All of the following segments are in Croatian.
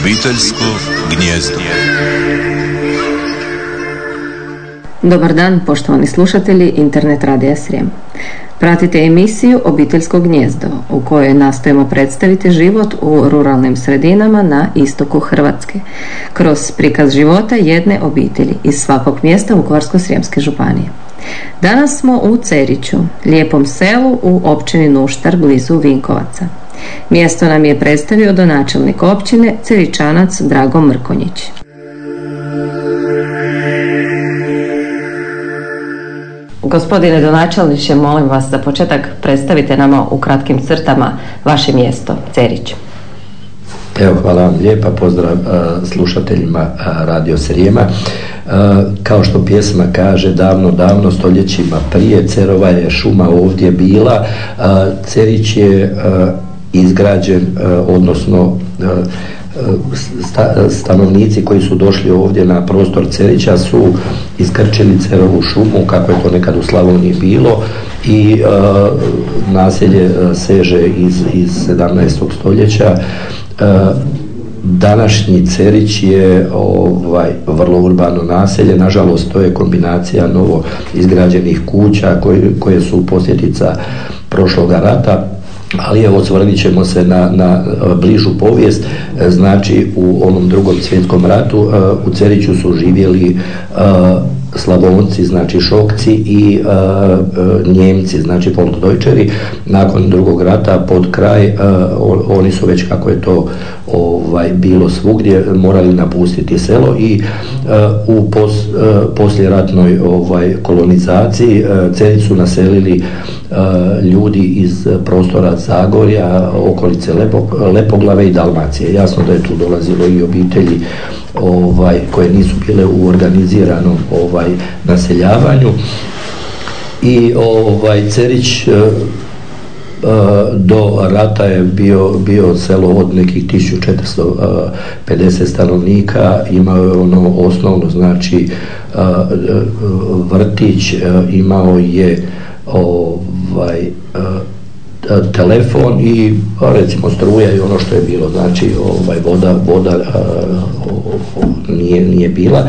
Obiteljsko gnjezdo. Dobar dan, poštovani slušatelji Internet Radija Srijem. Pratite emisiju Obiteljsko gnjezdo u kojoj nastojimo predstaviti život u ruralnim sredinama na istoku Hrvatske kroz prikaz života jedne obitelji iz svakog mjesta Vukovarsko-srijemske županije. Danas smo u Ceriću, lijepom selu u općini Nuštar blizu Vinkovaca. Mjesto nam je predstavio donačelnik općine Ceričanac Drago Mrkonjić. Gospodine donačelniče, molim vas za početak predstavite nama u kratkim crtama vaše mjesto, Cerić. Evo, hvala vam lijepa, pozdrav slušateljima Radio Srijema. kao što pjesma kaže, davno, davno, stoljećima prije, Cerova je šuma ovdje bila, Cerić je izgrađen, odnosno stanovnici koji su došli ovdje na prostor Cerića su iskrčili Cerovu šumu kako je to nekad u Slavoniji bilo i naselje seže iz, iz 17. stoljeća današnji Cerić je ovaj vrlo urbano naselje, nažalost to je kombinacija novo izgrađenih kuća koje, koje su posljedica prošloga rata ali evo osvrnit ćemo se na, na bližu povijest znači u onom drugom svjetskom ratu u Ceriću su živjeli Slavonci, znači Šokci i Njemci, znači Polkdojčeri. Nakon drugog rata pod kraj oni su već kako je to ovaj bilo svugdje morali napustiti selo i u pos, posljeratnoj ovaj kolonizaciji Cerić su naselili ljudi iz prostora Zagorja, okolice Lepoglave i Dalmacije. Jasno da je tu dolazilo i obitelji ovaj, koje nisu bile u organiziranom ovaj, naseljavanju. I ovaj, Cerić e, e, do rata je bio, bio selo od nekih 1450 stanovnika, imao je ono osnovno znači vrtić, imao je ovaj telefon i recimo struja i ono što je bilo. Znači ovaj voda voda nije, nije bila.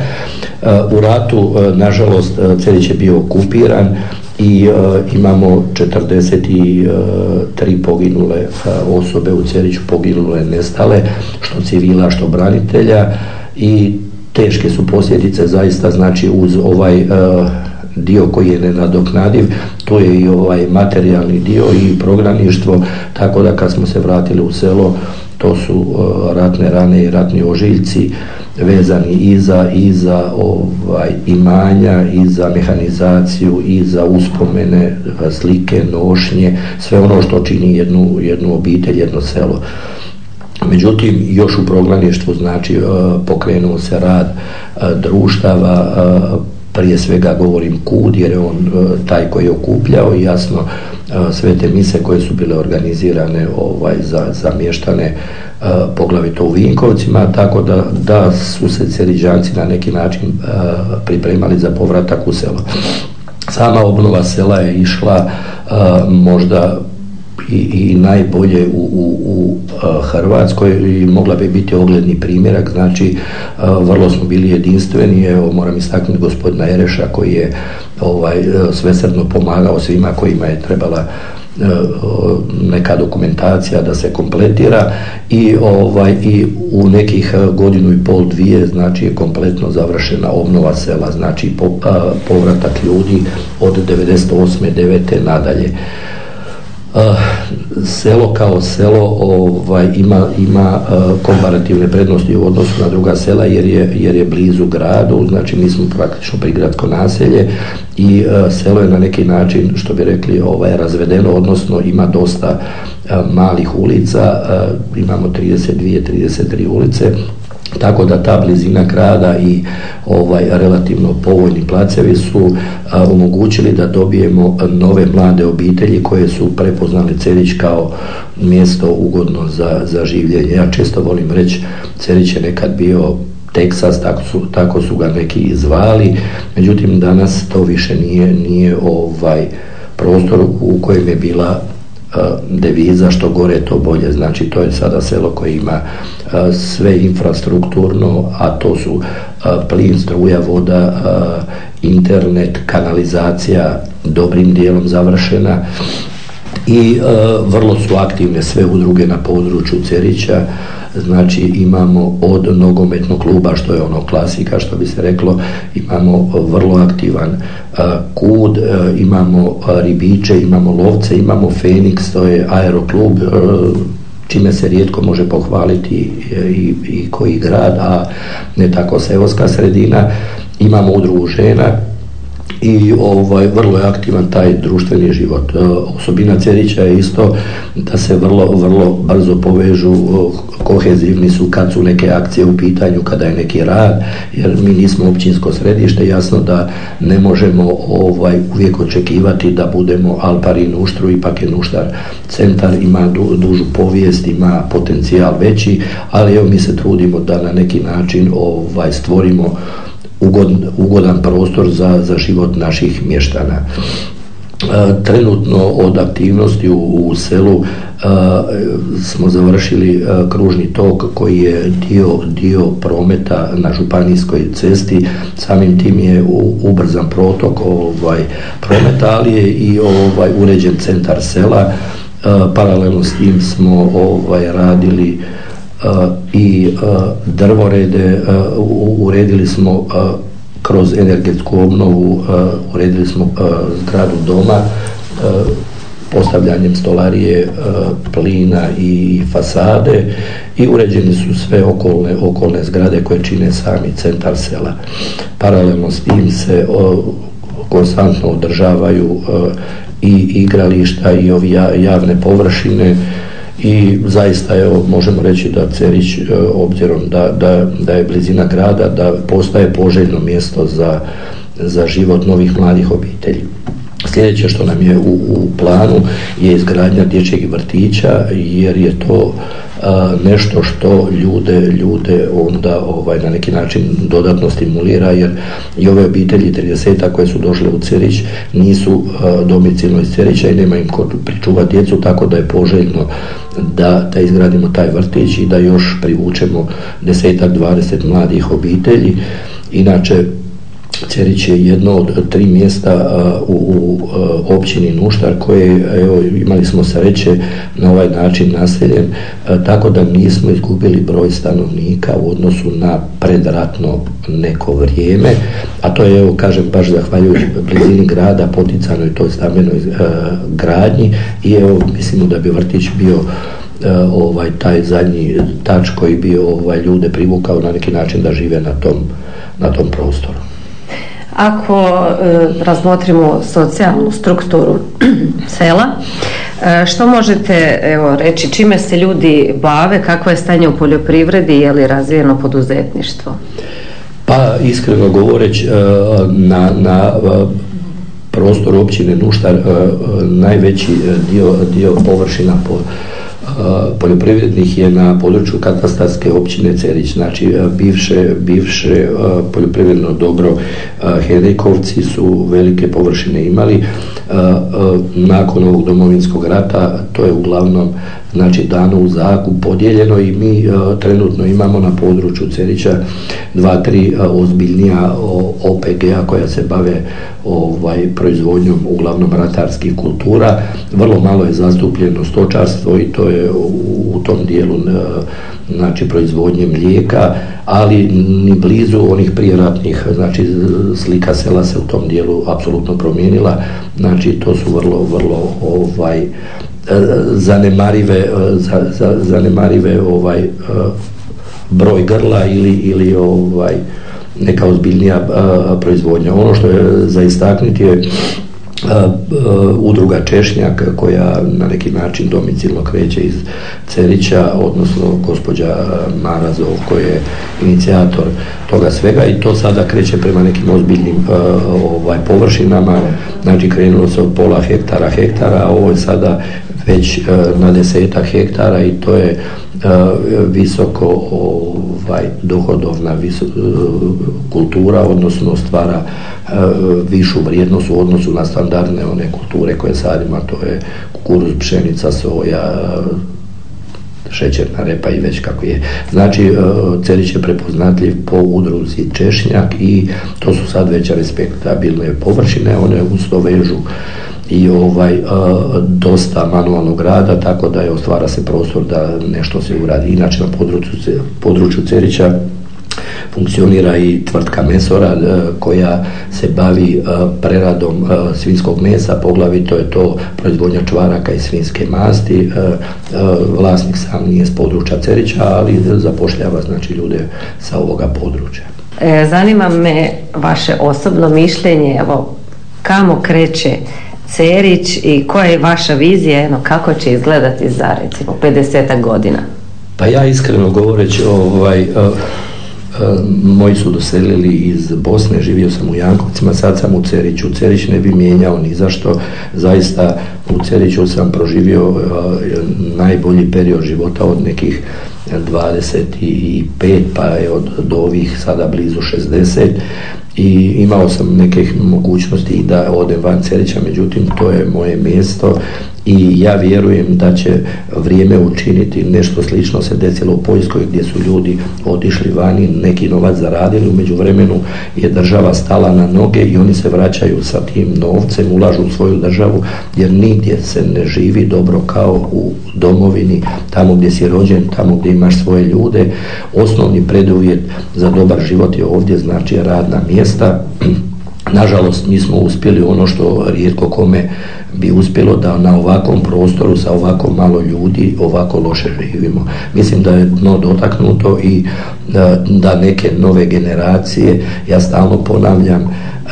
U ratu nažalost Celić je bio okupiran i imamo 43 poginule osobe u Celiću poginule nestale što civila što branitelja i teške su posljedice zaista. Znači uz ovaj dio koji je nenadoknadiv, to je i ovaj materijalni dio i prognaništvo, tako da kad smo se vratili u selo, to su uh, ratne rane i ratni ožiljci vezani i za, i za ovaj, imanja, i za mehanizaciju, i za uspomene, slike, nošnje, sve ono što čini jednu, jednu obitelj, jedno selo. Međutim, još u prognaništvu znači uh, pokrenuo se rad uh, društava, prije svega govorim kud jer je on e, taj koji je okupljao i jasno e, sve te mise koje su bile organizirane ovaj, za, za mještane e, poglavito u Vinkovcima, tako da, da su se ceriđanci na neki način pripremali za povratak u selo. Sama obnova sela je išla možda i, i najbolje u, u, u Hrvatskoj i mogla bi biti ogledni primjerak, znači vrlo smo bili jedinstveni, evo moram istaknuti gospodina Ereša koji je ovaj, svesrdno pomagao svima kojima je trebala neka dokumentacija da se kompletira i ovaj i u nekih godinu i pol dvije znači je kompletno završena obnova sela znači povratak ljudi od 98. 9. nadalje selo kao selo ovaj, ima, ima komparativne prednosti u odnosu na druga sela jer je, jer je blizu gradu, znači mi smo praktično prigradsko naselje i selo je na neki način, što bi rekli, ovaj, razvedeno, odnosno ima dosta malih ulica, imamo 32, 33 ulice, tako da ta blizina grada i ovaj relativno povoljni placevi su omogućili da dobijemo nove mlade obitelji koje su prepoznali Cerić kao mjesto ugodno za, za življenje. Ja često volim reći Cerić je nekad bio Teksas, tako su, tako su ga neki zvali, međutim danas to više nije, nije ovaj prostor u kojem je bila deviza što gore to bolje. Znači to je sada selo koje ima sve infrastrukturno a to su plin, struja, voda internet, kanalizacija dobrim dijelom završena i vrlo su aktivne sve udruge na području Cerića. Znači imamo od nogometnog kluba što je ono klasika što bi se reklo imamo vrlo aktivan kud imamo ribiče imamo lovce imamo Feniks to je aeroklub čime se rijetko može pohvaliti i, i koji grad a ne tako seoska sredina. Imamo udrugu i ovaj, vrlo je aktivan taj društveni život. E, osobina Cerića je isto da se vrlo, vrlo brzo povežu, kohezivni su kad su neke akcije u pitanju, kada je neki rad, jer mi nismo općinsko središte, jasno da ne možemo ovaj, uvijek očekivati da budemo Alpari Nuštru, ipak je Nuštar centar, ima dužu povijest, ima potencijal veći, ali evo mi se trudimo da na neki način ovaj, stvorimo ugodan prostor za, za život naših mještana. E, trenutno od aktivnosti u, u selu e, smo završili e, kružni tok koji je dio, dio prometa na županijskoj cesti samim tim je u, ubrzan protok ovaj, prometa ali je i ovaj, uređen centar sela paralelno s tim smo ovaj, radili i drvorede uredili smo kroz energetsku obnovu uredili smo zgradu doma postavljanjem stolarije, plina i fasade i uređene su sve okolne, okolne zgrade koje čine sami centar sela. Paralelno s tim se konstantno održavaju i igrališta i ovi javne površine i zaista evo možemo reći da Cerić e, obzirom da, da, da je blizina grada da postaje poželjno mjesto za, za život novih mladih obitelji. Sljedeće što nam je u, u planu je izgradnja dječjeg vrtića jer je to nešto što ljude, ljude onda ovaj, na neki način dodatno stimulira jer i ove obitelji 30 koje su došle u Cerić nisu domicilno iz Cerića i nema im ko pričuva djecu tako da je poželjno da, da izgradimo taj vrtić i da još privučemo desetak, dvadeset mladih obitelji. Inače, Cerić je jedno od tri mjesta u, općini Nuštar koje evo, imali smo sreće na ovaj način naseljen tako da nismo izgubili broj stanovnika u odnosu na predratno neko vrijeme a to je evo kažem baš zahvaljujući blizini grada poticanoj toj stambenoj gradnji i evo mislimo da bi vrtić bio ovaj taj zadnji tač koji bi ovaj ljude privukao na neki način da žive na tom na tom prostoru. Ako e, razmotrimo socijalnu strukturu sela, e, što možete evo, reći, čime se ljudi bave, kakvo je stanje u poljoprivredi, je li razvijeno poduzetništvo? Pa iskreno govoreć, e, na, na prostoru općine Nuštar najveći dio, dio površina po poljoprivrednih je na području katastarske općine Cerić, znači bivše, bivše poljoprivredno dobro Hedekovci su velike površine imali. Nakon ovog domovinskog rata to je uglavnom znači dano u zakup podijeljeno i mi trenutno imamo na području Cerića dva, tri ozbiljnija OPG-a koja se bave ovaj proizvodnjom uglavnom ratarskih kultura. Vrlo malo je zastupljeno stočarstvo i to u, tom dijelu znači proizvodnje mlijeka, ali ni blizu onih prijeratnih, znači slika sela se u tom dijelu apsolutno promijenila, znači to su vrlo, vrlo ovaj zanemarive, za, za, zanemarive ovaj broj grla ili, ili ovaj neka ozbiljnija proizvodnja. Ono što je za istaknuti je udruga Češnjak koja na neki način domicilno kreće iz Cerića, odnosno gospođa Marazov koja je inicijator toga svega i to sada kreće prema nekim ozbiljnim ovaj, površinama, znači krenulo se od pola hektara, hektara, a ovo je sada već na deseta hektara i to je visoko ovaj, dohodovna kultura, odnosno stvara višu vrijednost u odnosu na standardne one kulture koje sadimo, to je kukuruz, pšenica, soja, šećerna repa i već kako je. Znači, e, Cerić je prepoznatljiv po udruzi Češnjak i to su sad već respektabilne površine, one uz to vežu i ovaj e, dosta manualnog rada, tako da je ostvara se prostor da nešto se uradi. Inače na području, području Cerića funkcionira i tvrtka Mesora e, koja se bavi e, preradom e, svinskog mesa, poglavito je to proizvodnja čvaraka i svinske masti. Vlasnik sam nije s područja Cerića, ali zapošljava znači ljude sa ovoga područja. Zanima me vaše osobno mišljenje, evo kamo kreće Cerić i koja je vaša vizija, eno, kako će izgledati za recimo 50 godina? Pa ja iskreno govoreći ovaj, moji su doselili iz Bosne, živio sam u Jankovcima, sad sam u Ceriću. Cerić ne bi mijenjao ni zašto. Zaista u Ceriću sam proživio najbolji period života od nekih 25 pa je od ovih sada blizu 60 i imao sam neke mogućnosti da odem van Cerića, međutim to je moje mjesto i ja vjerujem da će vrijeme učiniti nešto slično se desilo u Poljskoj gdje su ljudi otišli vani, neki novac zaradili, u međuvremenu je država stala na noge i oni se vraćaju sa tim novcem, ulažu u svoju državu jer nigdje se ne živi dobro kao u domovini, tamo gdje si rođen, tamo gdje imaš svoje ljude. Osnovni preduvjet za dobar život je ovdje znači radna mjesta Nažalost, nismo uspjeli ono što rijetko kome bi uspjelo da na ovakvom prostoru sa ovako malo ljudi ovako loše živimo. Mislim da je dno dotaknuto i da neke nove generacije, ja stalno ponavljam,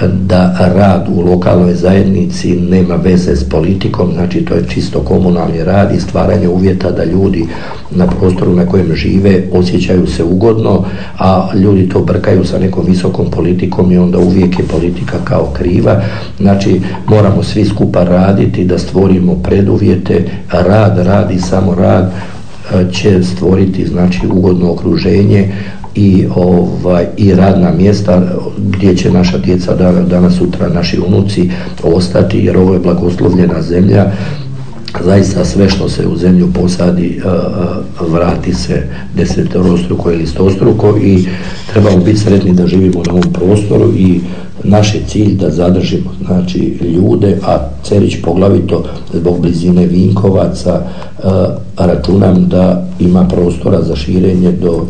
da rad u lokalnoj zajednici nema veze s politikom, znači to je čisto komunalni rad i stvaranje uvjeta da ljudi na prostoru na kojem žive osjećaju se ugodno, a ljudi to brkaju sa nekom visokom politikom i onda uvijek je politika kao kriva. Znači moramo svi skupa raditi da stvorimo preduvjete, rad, rad i samo rad e, će stvoriti znači ugodno okruženje i, ovaj, i radna mjesta gdje će naša djeca danas sutra naši unuci ostati jer ovo je blagoslovljena zemlja zaista sve što se u zemlju posadi vrati se desetorostruko ili stostruko i trebamo biti sretni da živimo na ovom prostoru i naš je cilj da zadržimo znači ljude, a Cerić poglavito zbog blizine Vinkovaca računam da ima prostora za širenje do,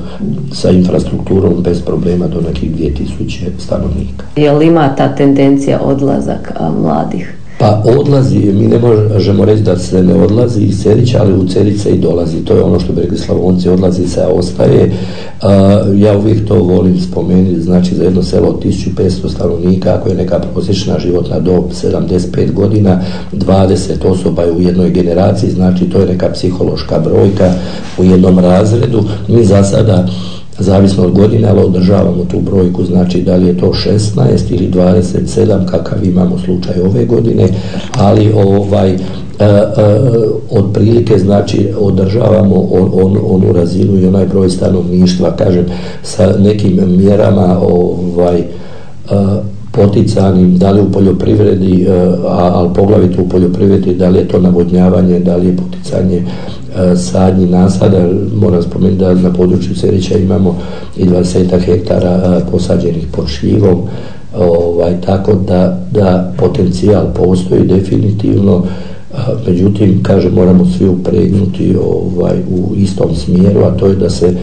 sa infrastrukturom bez problema do nekih 2000 stanovnika. Je li ima ta tendencija odlazak mladih? Pa odlazi, mi ne možemo reći da se ne odlazi iz Cerića, ali u Cerice i dolazi. To je ono što bi rekli Slavonci, odlazi se, a ostaje. ja uvijek to volim spomenuti, znači za jedno selo od 1500 stanovnika, ako je neka prosječna životna dob 75 godina, 20 osoba je u jednoj generaciji, znači to je neka psihološka brojka u jednom razredu. Mi za sada zavisno od godine, ali održavamo tu brojku, znači da li je to 16 ili 27, kakav imamo slučaj ove godine, ali ovaj, e, e, otprilike znači održavamo on, onu razinu i onaj broj stanovništva, kažem, sa nekim mjerama ovaj, e, poticanim, da li u poljoprivredi, ali poglavito u poljoprivredi, da li je to navodnjavanje, da li je poticanje E, sadnji nasada, moram spomenuti da na području Cerića imamo i 20 hektara e, posađenih pod šljivom, ovaj, tako da, da potencijal postoji definitivno, e, međutim, kaže, moramo svi upregnuti ovaj, u istom smjeru, a to je da se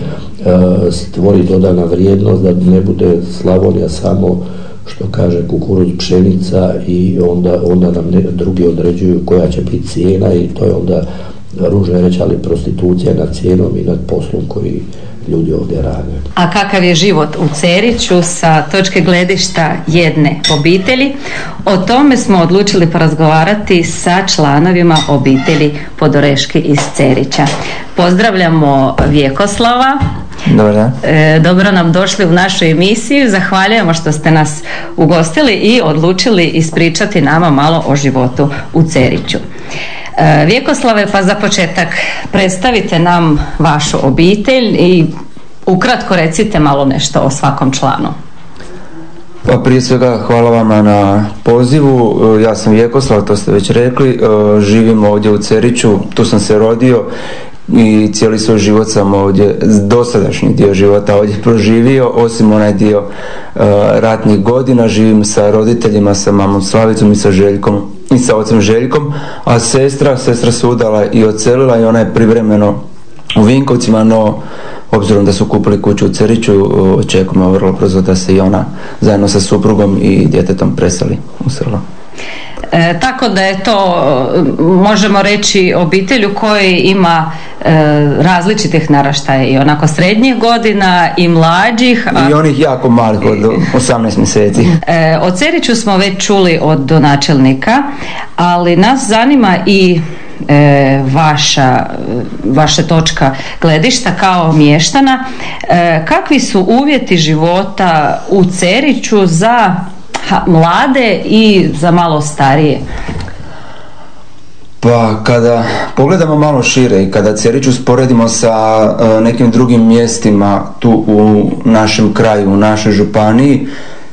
stvori dodana vrijednost, da ne bude Slavonija samo što kaže kukuruz pšenica i onda, onda nam drugi određuju koja će biti cijena i to je onda ružno reći, ali prostitucija nad cijenom i nad poslom koji ljudi ovdje rade. A kakav je život u Ceriću sa točke gledišta jedne obitelji? O tome smo odlučili porazgovarati sa članovima obitelji Podoreški iz Cerića. Pozdravljamo Vjekoslava. Dobro. E, dobro nam došli u našu emisiju. Zahvaljujemo što ste nas ugostili i odlučili ispričati nama malo o životu u Ceriću. E, Vjekoslave, pa za početak predstavite nam vašu obitelj i ukratko recite malo nešto o svakom članu. Pa prije svega hvala vama na pozivu. E, ja sam Vjekoslav, to ste već rekli. E, živim ovdje u Ceriću, tu sam se rodio i cijeli svoj život sam ovdje, dosadašnji dio života ovdje proživio, osim onaj dio uh, ratnih godina, živim sa roditeljima, sa mamom Slavicom i sa Željkom i sa ocem Željkom, a sestra, sestra se udala i ocelila i ona je privremeno u Vinkovcima, no obzirom da su kupili kuću u Ceriću, očekujemo vrlo brzo da se i ona zajedno sa suprugom i djetetom preseli u selo. E, tako da je to, možemo reći, obitelj u kojoj ima e, različitih naraštaja i onako srednjih godina i mlađih. I onih jako malih od 18 mjeseci. E, o Ceriću smo već čuli od donačelnika, ali nas zanima i e, vaša, vaša točka gledišta kao mještana. E, kakvi su uvjeti života u Ceriću za mlade i za malo starije? Pa kada pogledamo malo šire i kada Cerić usporedimo sa e, nekim drugim mjestima tu u našem kraju, u našoj županiji,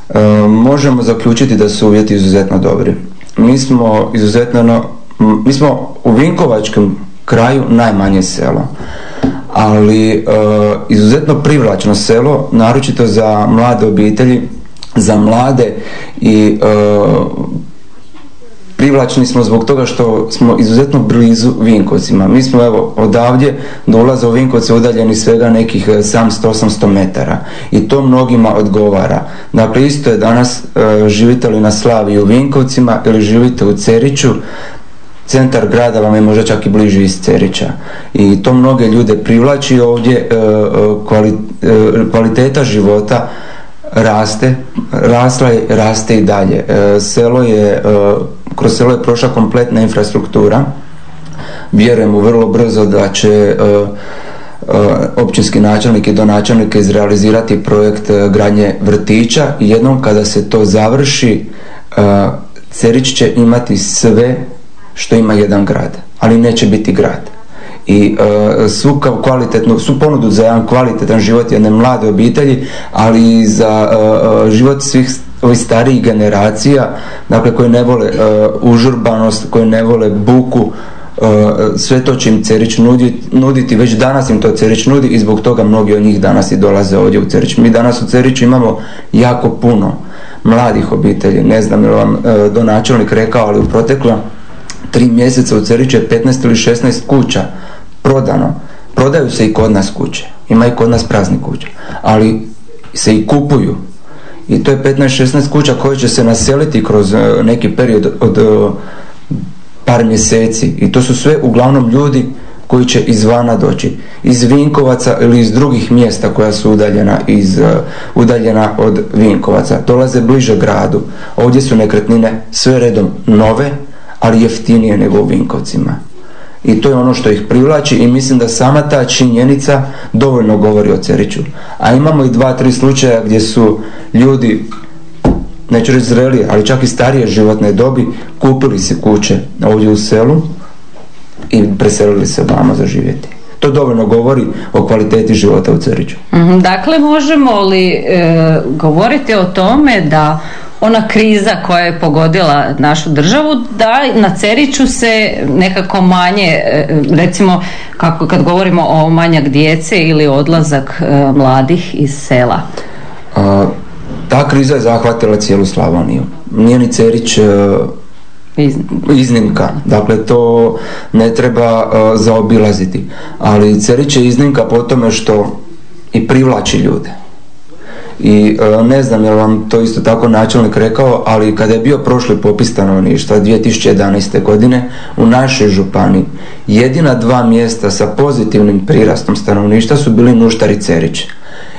e, možemo zaključiti da su uvjeti izuzetno dobri. Mi smo izuzetno, mi smo u Vinkovačkom kraju najmanje selo, ali e, izuzetno privlačno selo, naročito za mlade obitelji za mlade i e, privlačni smo zbog toga što smo izuzetno blizu Vinkovcima. Mi smo evo odavdje do ulaza u Vinkovce udaljeni svega nekih 700-800 metara i to mnogima odgovara. Dakle, isto je danas e, živite li na Slavi u Vinkovcima ili živite u Ceriću, centar grada vam je možda čak i bliži iz Cerića i to mnoge ljude privlači ovdje e, kvaliteta života raste, rasla je, raste i dalje. E, selo je, e, kroz selo je prošla kompletna infrastruktura. Vjerujemo vrlo brzo da će e, općinski načelnik i donačelnik izrealizirati projekt gradnje vrtića jednom kada se to završi Cerić će imati sve što ima jedan grad, ali neće biti grad i uh, svu kvalitetnu, svu ponudu za jedan kvalitetan život jedne mlade obitelji, ali i za uh, život svih ovih starijih generacija, dakle koji ne vole užurbanost, koji ne vole buku, sve to će im Cerić nuditi, već danas im to Cerić nudi i zbog toga mnogi od njih danas i dolaze ovdje u Cerić. Mi danas u Ceriću imamo jako puno mladih obitelji, ne znam je vam donačelnik rekao, ali u protekla tri mjeseca u Ceriću je 15 ili 16 kuća prodano. Prodaju se i kod nas kuće. Ima i kod nas prazni kuće. Ali se i kupuju. I to je 15-16 kuća koje će se naseliti kroz e, neki period od e, par mjeseci. I to su sve uglavnom ljudi koji će izvana doći. Iz Vinkovaca ili iz drugih mjesta koja su udaljena, iz, uh, udaljena od Vinkovaca. Dolaze bliže gradu. Ovdje su nekretnine sve redom nove, ali jeftinije nego u Vinkovcima i to je ono što ih privlači i mislim da sama ta činjenica dovoljno govori o Ceriću. A imamo i dva, tri slučaja gdje su ljudi neću reći zreli, ali čak i starije životne dobi kupili se kuće ovdje u selu i preselili se vama za živjeti. To dovoljno govori o kvaliteti života u Ceriću. Mhm, dakle, možemo li e, govoriti o tome da ona kriza koja je pogodila našu državu da na Ceriću se nekako manje e, recimo kako kad govorimo o manjak djece ili odlazak e, mladih iz sela A, ta kriza je zahvatila cijelu Slavoniju nije ni Cerić e, iznimka. Dakle, to ne treba zaobilaziti. Ali Cerić je iznimka po tome što i privlači ljude i e, ne znam je li vam to isto tako načelnik rekao, ali kada je bio prošli popis stanovništva 2011. godine u našoj županiji jedina dva mjesta sa pozitivnim prirastom stanovništva su bili Nuštar i Cerić.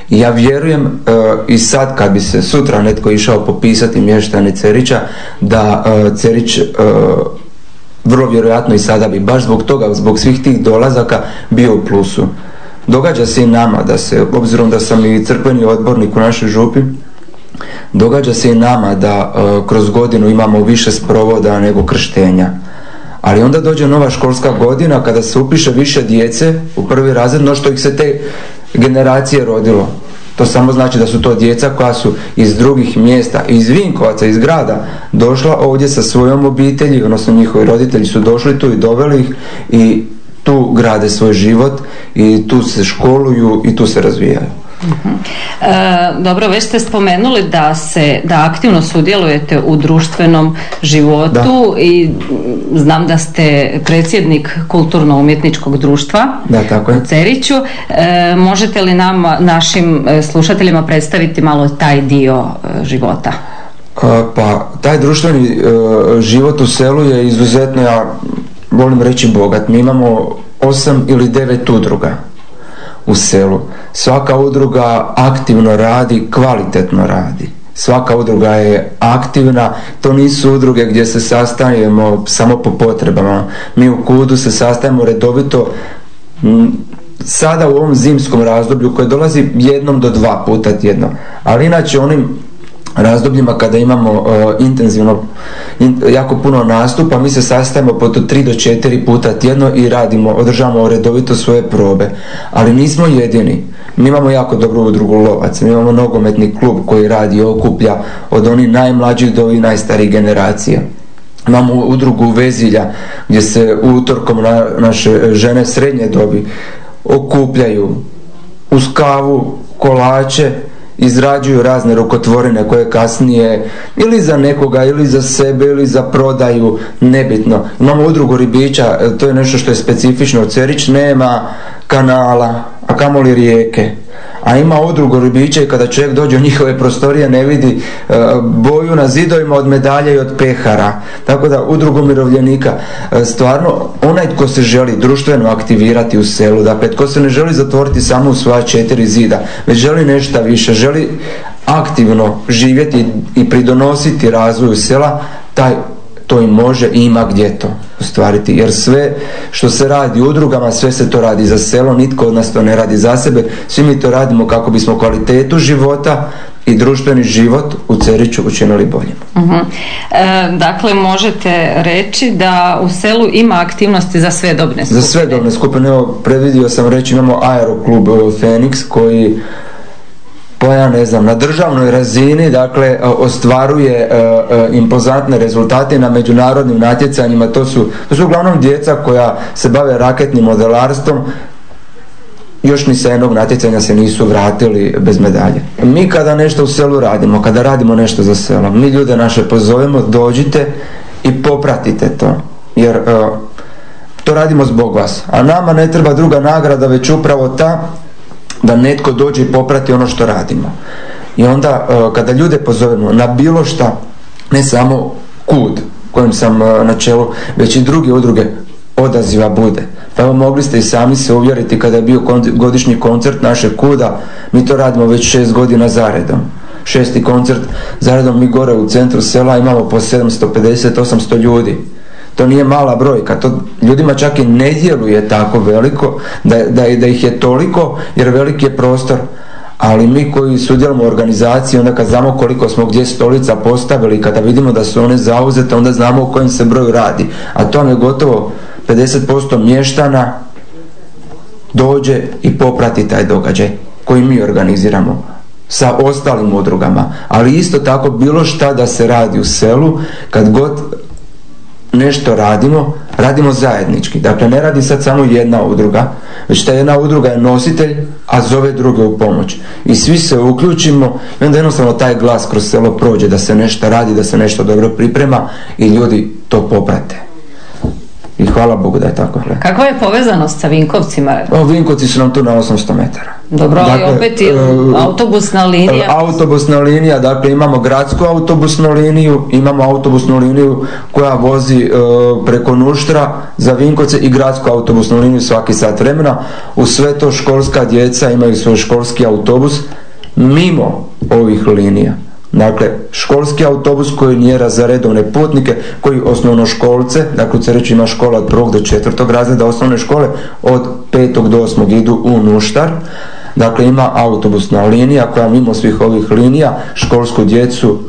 Ja vjerujem e, i sad kad bi se sutra netko išao popisati mještane Cerića da e, Cerić vrlo vjerojatno i sada bi baš zbog toga, zbog svih tih dolazaka bio u plusu. Događa se i nama da se, obzirom da sam i crkveni odbornik u našoj župi, događa se i nama da uh, kroz godinu imamo više sprovoda nego krštenja. Ali onda dođe nova školska godina kada se upiše više djece u prvi razred, no što ih se te generacije rodilo. To samo znači da su to djeca koja su iz drugih mjesta, iz Vinkovaca, iz grada, došla ovdje sa svojom obitelji, odnosno njihovi roditelji su došli tu i doveli ih i tu grade svoj život i tu se školuju i tu se razvijaju. E, dobro, već ste spomenuli da se da aktivno sudjelujete u društvenom životu i znam da ste predsjednik kulturno-umjetničkog društva da, tako je. u Ceriću. E, možete li nam, našim e, slušateljima predstaviti malo taj dio života? Pa, taj društveni život u selu je izuzetno, ja volim reći bogat. Mi imamo osam ili devet udruga u selu. Svaka udruga aktivno radi, kvalitetno radi. Svaka udruga je aktivna, to nisu udruge gdje se sastanemo samo po potrebama. Mi u Kudu se sastajemo redovito sada u ovom zimskom razdoblju koje dolazi jednom do dva puta tjedno. Ali inače onim razdobljima kada imamo uh, intenzivno jako puno nastupa mi se sastajemo po to 3 do 4 puta tjedno i radimo, održavamo redovito svoje probe. Ali nismo jedini. Mi imamo jako dobru udrugu Lovac. Mi imamo nogometni klub koji radi i okuplja od onih najmlađih do ovih najstarijih generacija. Imamo udrugu Vezilja gdje se utorkom na, naše žene srednje dobi okupljaju uz kavu, kolače izrađuju razne rukotvorine koje kasnije ili za nekoga ili za sebe ili za prodaju nebitno. Imamo udrugu ribića e, to je nešto što je specifično Cerić nema kanala a kamoli rijeke a ima udrugu ribića i kada čovjek dođe u njihove prostorije ne vidi e, boju na zidovima od medalja i od pehara. Tako da udrugu umirovljenika e, stvarno onaj tko se želi društveno aktivirati u selu dakle tko se ne želi zatvoriti samo u svoja četiri zida već želi nešto više želi aktivno živjeti i pridonositi razvoju sela taj to i može i ima gdje to ostvariti. Jer sve što se radi u udrugama, sve se to radi za selo, nitko od nas to ne radi za sebe. Svi mi to radimo kako bismo kvalitetu života i društveni život u Ceriću učinili boljim. Uh dakle, možete reći da u selu ima aktivnosti za sve dobne skupine. Za sve dobne skupine. Evo, predvidio sam reći, imamo aeroklub Fenix koji pa ja ne znam, na državnoj razini dakle ostvaruje e, e, impozantne rezultate na međunarodnim natjecanjima to su, to su uglavnom djeca koja se bave raketnim modelarstvom još ni sa jednog natjecanja se nisu vratili bez medalje. Mi kada nešto u selu radimo, kada radimo nešto za selo, mi ljude naše pozovemo, dođite i popratite to. Jer e, to radimo zbog vas. A nama ne treba druga nagrada, već upravo ta da netko dođe i poprati ono što radimo. I onda e, kada ljude pozovemo na bilo šta, ne samo kud kojim sam e, na čelu, već i druge udruge odaziva bude. Pa evo mogli ste i sami se uvjeriti kada je bio godišnji koncert naše kuda, mi to radimo već šest godina zaredom. Šesti koncert zaredom mi gore u centru sela imamo po 750-800 ljudi to nije mala brojka, to ljudima čak i ne djeluje tako veliko, da, da, da ih je toliko, jer veliki je prostor, ali mi koji sudjelujemo u organizaciji, onda kad znamo koliko smo gdje stolica postavili, kada vidimo da su one zauzete, onda znamo o kojem se broju radi. A to je gotovo 50% mještana dođe i poprati taj događaj koji mi organiziramo sa ostalim udrugama. Ali isto tako bilo šta da se radi u selu, kad god nešto radimo, radimo zajednički. Dakle, ne radi sad samo jedna udruga, već ta jedna udruga je nositelj, a zove druge u pomoć. I svi se uključimo i onda jednostavno taj glas kroz selo prođe da se nešto radi, da se nešto dobro priprema i ljudi to poprate. I hvala Bogu da je tako. Kakva je povezanost sa Vinkovcima? O, Vinkovci su nam tu na 800 metara. Dobro, dakle, ali opet je uh, autobusna linija. Autobusna linija, dakle imamo gradsku autobusnu liniju, imamo autobusnu liniju koja vozi uh, preko Nuštra za Vinkovce i gradsku autobusnu liniju svaki sat vremena. U sve to školska djeca imaju svoj školski autobus mimo ovih linija. Dakle, školski autobus koji nije za redovne putnike, koji osnovnoškolce, dakle u Cereću ima škola od prvog do četvrtog razreda osnovne škole, od petog do osmog idu u Nuštar. Dakle, ima autobusna linija koja mimo svih ovih linija školsku djecu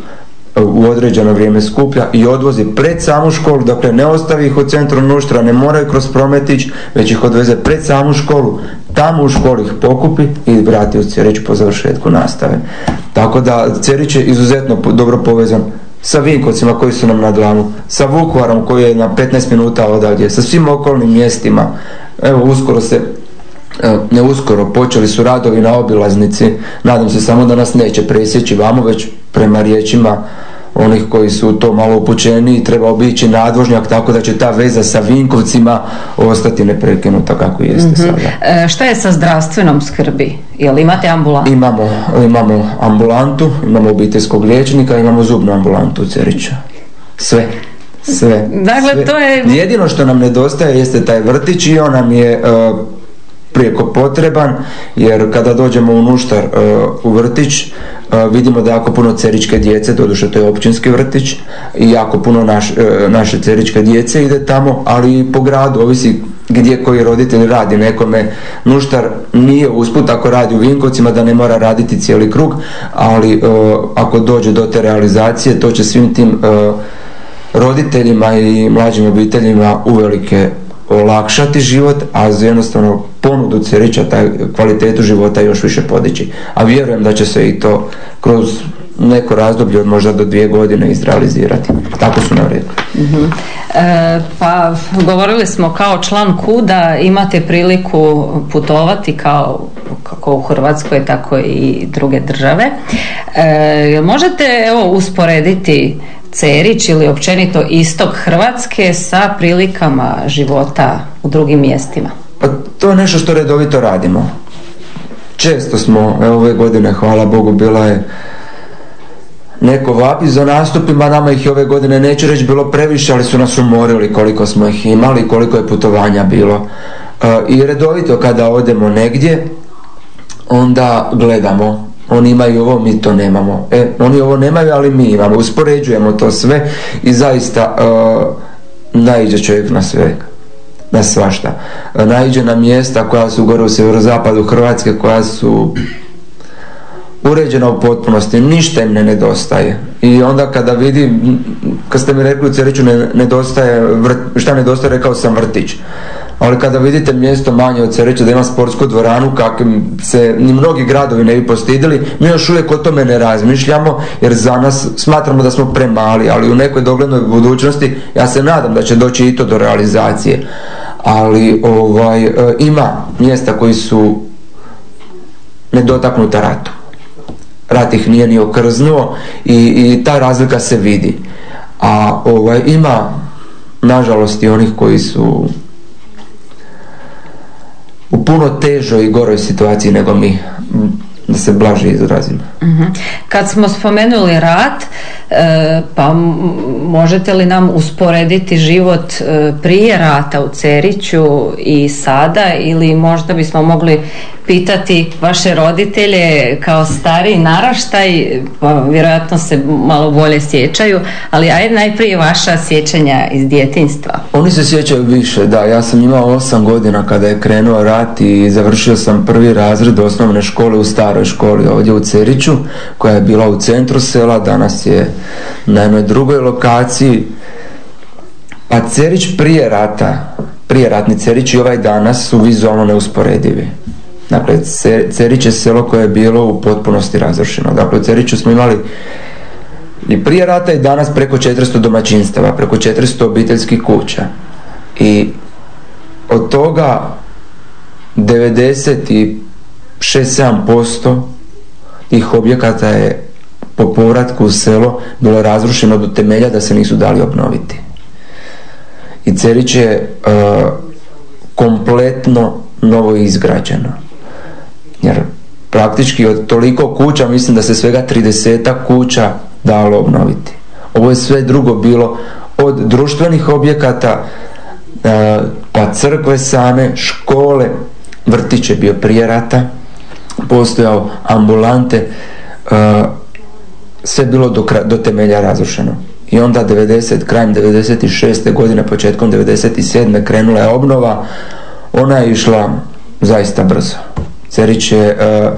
e, u određeno vrijeme skuplja i odvozi pred samu školu, dakle ne ostavi ih u centru Nuštra, ne moraju kroz prometić, već ih odveze pred samu školu, tamo u školi ih pokupi i vrati u Cerić po završetku nastave. Tako da Cerić je izuzetno dobro povezan sa Vinkovcima koji su nam na dlanu, sa Vukovarom koji je na 15 minuta odavdje, sa svim okolnim mjestima. Evo, uskoro se e, ne uskoro, počeli su radovi na obilaznici, nadam se samo da nas neće presjeći vamo, već prema riječima onih koji su to malo upućeni treba obići nadvožnjak tako da će ta veza sa Vinkovcima ostati neprekinuta kako jeste mm sada. E, šta je sa zdravstvenom skrbi? Jel imate ambulantu? Imamo, imamo ambulantu, imamo obiteljskog liječnika, imamo zubnu ambulantu u Ceriću. Sve. Sve. Dakle, to je... Jedino što nam nedostaje jeste taj vrtić i on nam je e, prijeko potreban jer kada dođemo u Nuštar e, u vrtić e, vidimo da jako puno ceričke djece, doduše to je općinski vrtić i jako puno naš, e, naše ceričke djece ide tamo, ali i po gradu, ovisi gdje koji roditelj radi nekome. Nuštar nije usput ako radi u Vinkovcima da ne mora raditi cijeli krug, ali ako dođe do te realizacije to će svim tim roditeljima i mlađim obiteljima uvelike olakšati život, a jednostavno ponudu Cerića, taj kvalitetu života još više podići. A vjerujem da će se i to kroz neko razdoblje od možda do dvije godine izrealizirati. Tako su nam rekli. Mhm. E, pa govorili smo kao član KUDA imate priliku putovati kao kako u Hrvatskoj tako i druge države. E, možete evo usporediti Cerić ili općenito istok Hrvatske sa prilikama života u drugim mjestima? Pa to je nešto što redovito radimo. Često smo, evo ove godine, hvala Bogu, bila je neko vapi za nastupima, nama ih ove godine neću reći bilo previše, ali su nas umorili koliko smo ih imali, koliko je putovanja bilo. E, I redovito kada odemo negdje, onda gledamo oni imaju ovo, mi to nemamo. E, oni ovo nemaju, ali mi imamo. Uspoređujemo to sve i zaista uh, naiđe čovjek na sve na svašta. Uh, naiđe na mjesta koja su gore u sjeverozapadu Hrvatske, koja su uređena u potpunosti, ništa im ne nedostaje. I onda kada vidim, kad ste mi rekli u ne, nedostaje, šta nedostaje, rekao sam vrtić ali kada vidite mjesto manje od Cereća da ima sportsku dvoranu kakvim se ni mnogi gradovi ne bi postidili, mi još uvijek o tome ne razmišljamo jer za nas smatramo da smo premali, ali u nekoj doglednoj budućnosti ja se nadam da će doći i to do realizacije. Ali ovaj, e, ima mjesta koji su nedotaknuta ratu. Rat ih nije ni okrznuo i, i ta razlika se vidi. A ovaj, ima nažalost i onih koji su u puno težoj i goroj situaciji nego mi da se blaže izrazim. Mhm. Kad smo spomenuli rat, e, pa možete li nam usporediti život e, prije rata u Ceriću i sada ili možda bismo mogli pitati vaše roditelje kao stari naraštaj, pa vjerojatno se malo bolje sjećaju, ali ajde najprije vaša sjećanja iz djetinstva. Oni se sjećaju više, da. Ja sam imao osam godina kada je krenuo rat i završio sam prvi razred osnovne škole u staroj školi ovdje u Ceriću, koja je bila u centru sela, danas je na jednoj drugoj lokaciji. Pa Cerić prije rata, prije ratni Cerić i ovaj danas su vizualno neusporedivi. Dakle, Cerić je selo koje je bilo u potpunosti razrušeno. Dakle, u Ceriću smo imali i prije rata i danas preko 400 domaćinstava, preko 400 obiteljskih kuća. I od toga 96-7% tih objekata je po povratku u selo bilo razrušeno do temelja da se nisu dali obnoviti. I Cerić je uh, kompletno novo izgrađeno jer praktički od toliko kuća mislim da se svega 30 kuća dalo obnoviti. Ovo je sve drugo bilo od društvenih objekata e, pa crkve same, škole, vrtić je bio prije rata, postojao ambulante, e, sve bilo do, do temelja razrušeno. I onda 90, krajem 96. godine, početkom 97. krenula je obnova, ona je išla zaista brzo. Cerić je, e,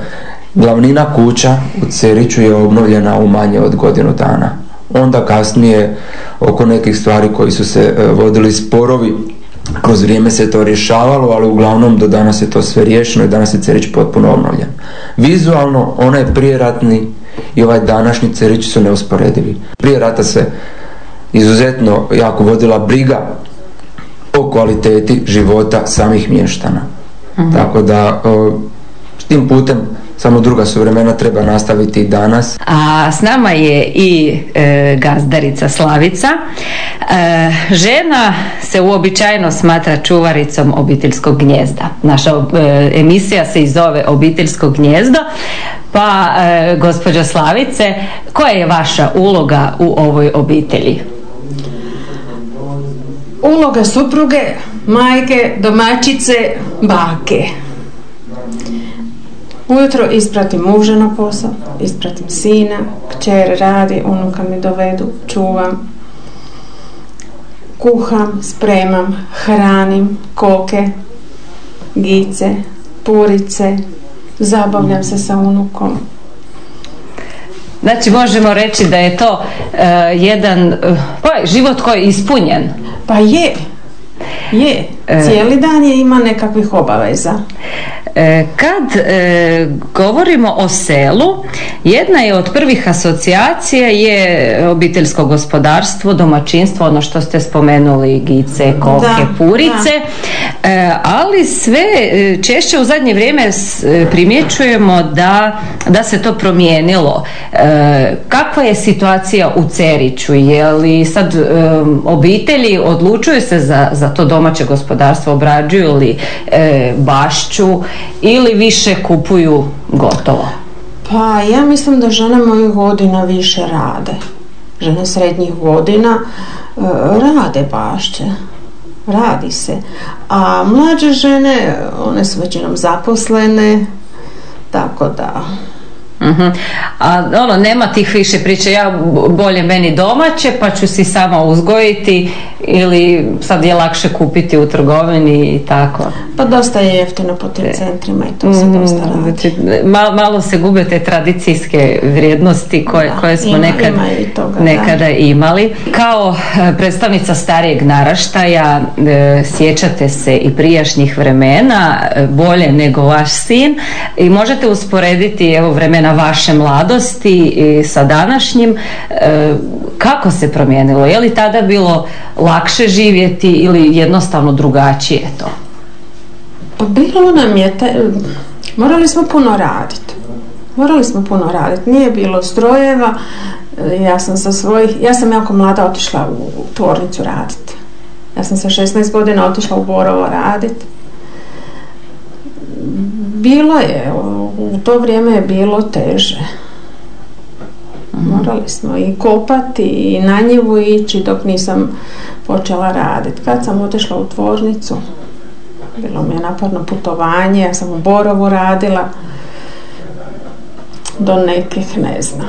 glavnina kuća u Ceriću je obnovljena u manje od godinu dana. Onda kasnije oko nekih stvari koji su se e, vodili sporovi kroz vrijeme se to rješavalo, ali uglavnom do danas je to sve riješeno i danas je Cerić potpuno obnovljen. Vizualno, onaj prijeratni i ovaj današnji Cerić su neusporedivi. Prije rata se izuzetno jako vodila briga o kvaliteti života samih mještana. Mhm. Tako da tim putem samo druga su vremena treba nastaviti i danas. A s nama je i e, gazdarica Slavica. E, žena se uobičajeno smatra čuvaricom obiteljskog gnjezda. Naša e, emisija se i zove Obiteljsko gnjezdo. Pa, e, gospođo Slavice, koja je vaša uloga u ovoj obitelji? Uloga supruge, majke, domaćice, bake. Ujutro ispratim muža na posao, ispratim sina, kćer radi, unuka mi dovedu, čuvam, kuham, spremam, hranim, koke, gice, purice, zabavljam se sa unukom. Znači možemo reći da je to uh, jedan uh, život koji je ispunjen. Pa je, je. E. Cijeli dan je ima nekakvih obaveza. E, kad e, govorimo o selu, jedna je od prvih asocijacija je obiteljsko gospodarstvo, domaćinstvo, ono što ste spomenuli, gice, koke, purice, e, ali sve češće u zadnje vrijeme primjećujemo da, da se to promijenilo. Kakva je situacija u Ceriću? Je li sad obitelji odlučuju se za, za to domaće gospodarstvo, obrađuju li bašću ili više kupuju gotovo? Pa ja mislim da žene mojih godina više rade. Žene srednjih godina e, rade bašće. Radi se. A mlađe žene, one su većinom zaposlene, tako da uh A ono, nema tih više priče, ja bolje meni domaće pa ću si sama uzgojiti ili sad je lakše kupiti u trgovini i tako. Pa dosta je jeftino po tim centrima i to se mhm, dosta radi. Znači, malo, se gube te tradicijske vrijednosti koje, koje smo nekad, nekada imali. Kao e, predstavnica starijeg naraštaja e, sjećate se i prijašnjih vremena e, bolje nego vaš sin i možete usporediti evo vremena na vaše mladosti i sa današnjim, e, kako se promijenilo? Je li tada bilo lakše živjeti ili jednostavno drugačije to? Pa bilo nam je, morali smo puno raditi. Morali smo puno raditi. Nije bilo strojeva, e, ja sam sa svojih, ja sam jako mlada otišla u tvornicu raditi. Ja sam sa 16 godina otišla u Borovo raditi bilo je, u to vrijeme je bilo teže. Morali smo i kopati i na njivu ići dok nisam počela raditi. Kad sam otišla u tvornicu, bilo mi je naporno putovanje, ja sam u Borovu radila, do nekih ne znam.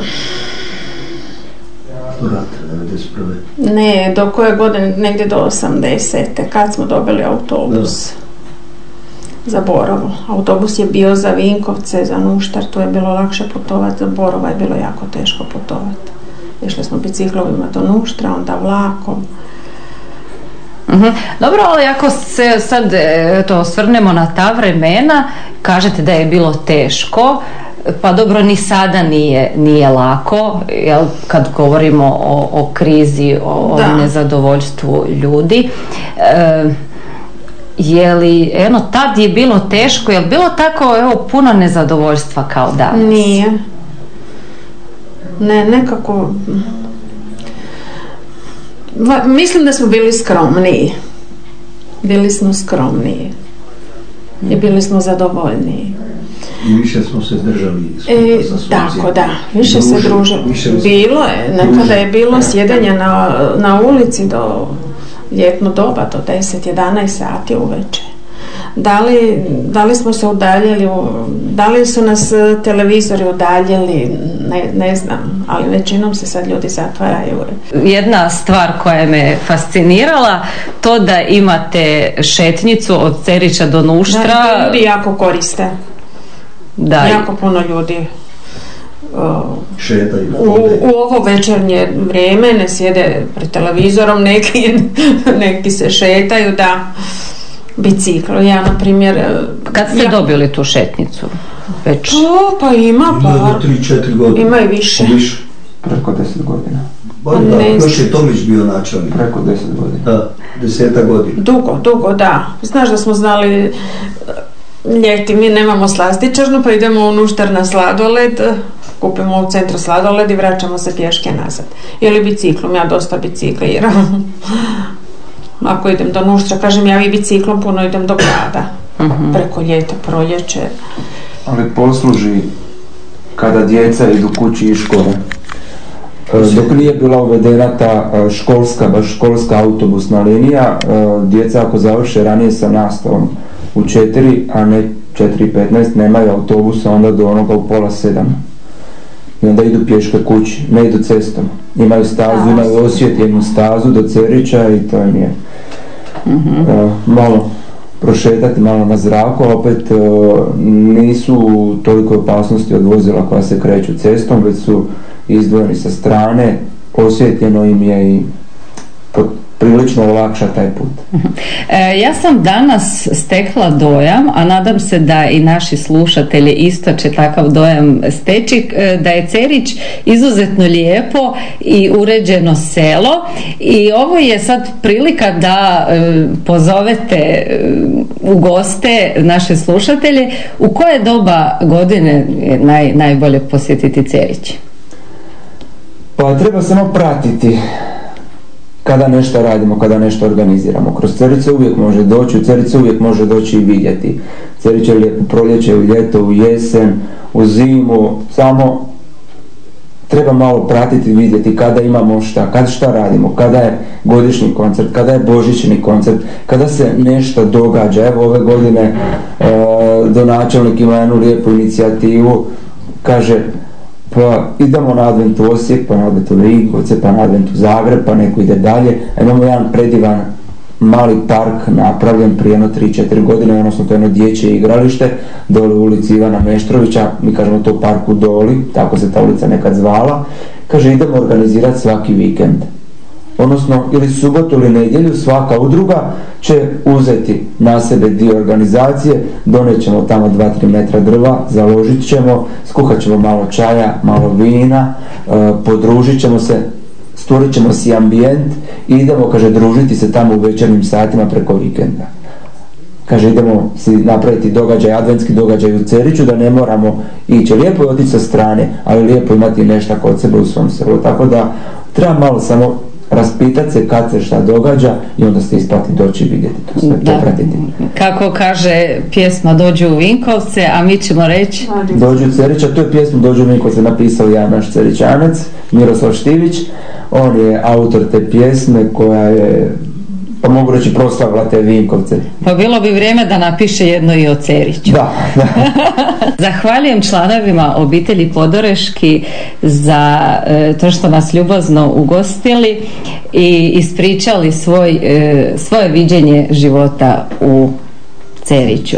Ne, do koje godine, negdje do 80. kad smo dobili autobus za Borovo. Autobus je bio za Vinkovce, za Nuštar, to je bilo lakše putovati, za Borova je bilo jako teško putovati. Išli smo biciklovima do Nuštra, onda vlakom. Mhm. Dobro, ali ako se sad to osvrnemo na ta vremena, kažete da je bilo teško, pa dobro ni sada nije, nije lako, jel, kad govorimo o, o krizi, o, nezadovoljstvu ljudi. E, je li, eno, tad je bilo teško, je li bilo tako, evo, puno nezadovoljstva kao danas? Nije. Ne, nekako... mislim da smo bili skromniji. Bili smo skromniji. I bili smo zadovoljniji. Više smo se držali e, Tako da, više se družili. Bilo je, nekada je bilo sjedenje na, na ulici do ljetno doba do 10-11 sati uveče. Da li, da li smo se udaljili, da li su nas e, televizori udaljili, ne, ne znam, ali većinom se sad ljudi zatvaraju. Jedna stvar koja me fascinirala, to da imate šetnicu od Cerića do Nuštra. Da, ljudi jako koriste. Da. Jako puno ljudi u, u ovo večernje vrijeme ne sjede pred televizorom neki, neki se šetaju da bicikl. Ja, na primjer... E, Kad ste dobili tu šetnicu? Već? To, pa ima par. Ima Ima i više. Više. Preko 10 godina. Ba, da, još je Tomić bio načelnik. Preko 10 godina. Da, deseta godina. Dugo, dugo, da. Znaš da smo znali ljeti mi nemamo slastičarnu pa idemo u nuštar na sladoled kupimo u centru sladoled i vraćamo se pješke nazad. Ili biciklom, ja dosta bicikliram. Ako idem do nuštra, kažem ja i biciklom puno idem do grada. uh Preko ljeta, proljeće. Ali posluži kada djeca idu kući iz škole. E, dok nije bila uvedena ta e, školska, baš školska autobusna linija, djeca ako završe ranije sa nastavom u 4, a ne 4.15 nemaju autobusa onda do onoga u pola 7 i onda idu pješke kući, ne idu cestom. Imaju stazu, imaju osvjetljenu stazu do Cerića i to im je uh, malo prošetati malo na zraku, a opet uh, nisu toliko opasnosti od vozila koja se kreću cestom, već su izdvojeni sa strane, osvjetljeno im je i prilično olakša taj put. E, ja sam danas stekla dojam, a nadam se da i naši slušatelji isto će takav dojam steći, e, da je Cerić izuzetno lijepo i uređeno selo i ovo je sad prilika da e, pozovete u goste naše slušatelje. U koje doba godine je naj, najbolje posjetiti Cerić? Pa treba samo pratiti kada nešto radimo, kada nešto organiziramo. Kroz Cerice uvijek može doći, u Cerice uvijek može doći i vidjeti. Cerice lijepo proljeće, u ljeto, u jesen, u zimu, samo treba malo pratiti i vidjeti kada imamo šta, kada šta radimo, kada je godišnji koncert, kada je božićni koncert, kada se nešto događa. Evo ove godine e, donačelnik ima jednu lijepu inicijativu, kaže pa idemo na advent u Osijek, pa na advent u Vinkovce, pa na advent u Zagreb, pa neko ide dalje. Imamo jedan predivan mali park napravljen prije jedno 3-4 godine, odnosno to je jedno dječje igralište, dole u ulici Ivana Meštrovića, mi kažemo to parku Doli, tako se ta ulica nekad zvala. Kaže idemo organizirati svaki vikend odnosno ili subotu ili nedjelju svaka udruga će uzeti na sebe dio organizacije, donijet ćemo tamo 2-3 metra drva, založit ćemo, skuhat ćemo malo čaja, malo vina, e, podružit ćemo se, stvorit ćemo si ambijent i idemo, kaže, družiti se tamo u večernim satima preko vikenda. Kaže, idemo si napraviti događaj, adventski događaj u Ceriću, da ne moramo ići. Lijepo je otići sa strane, ali lijepo imati nešto kod sebe u svom selu. Tako da treba malo samo raspitati se kad se šta događa i onda se isplati doći vidjeti to sve, popratiti. Kako kaže pjesma Dođu u Vinkovce, a mi ćemo reći... Dođu u Cerića, tu je pjesmu Dođu u Vinkovce napisao jedan naš Cerićanac, Miroslav Štivić, on je autor te pjesme koja je pa mogu reći proslavila te Vinkovce. Pa bilo bi vrijeme da napiše jedno i o Ceriću. Da, da. Zahvaljujem članovima obitelji Podoreški za e, to što nas ljubazno ugostili i ispričali svoj, e, svoje viđenje života u Ceriću.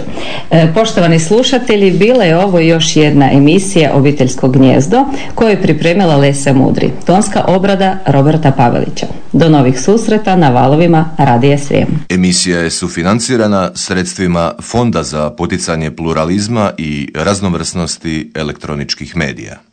E, poštovani slušatelji, bila je ovo još jedna emisija Obiteljsko gnjezdo koju je pripremila Lesa Mudri. Tonska obrada Roberta Pavelića. Do novih susreta na valovima Radije Srijem. Emisija je sufinancirana sredstvima Fonda za poticanje pluralizma i raznovrsnosti elektroničkih medija.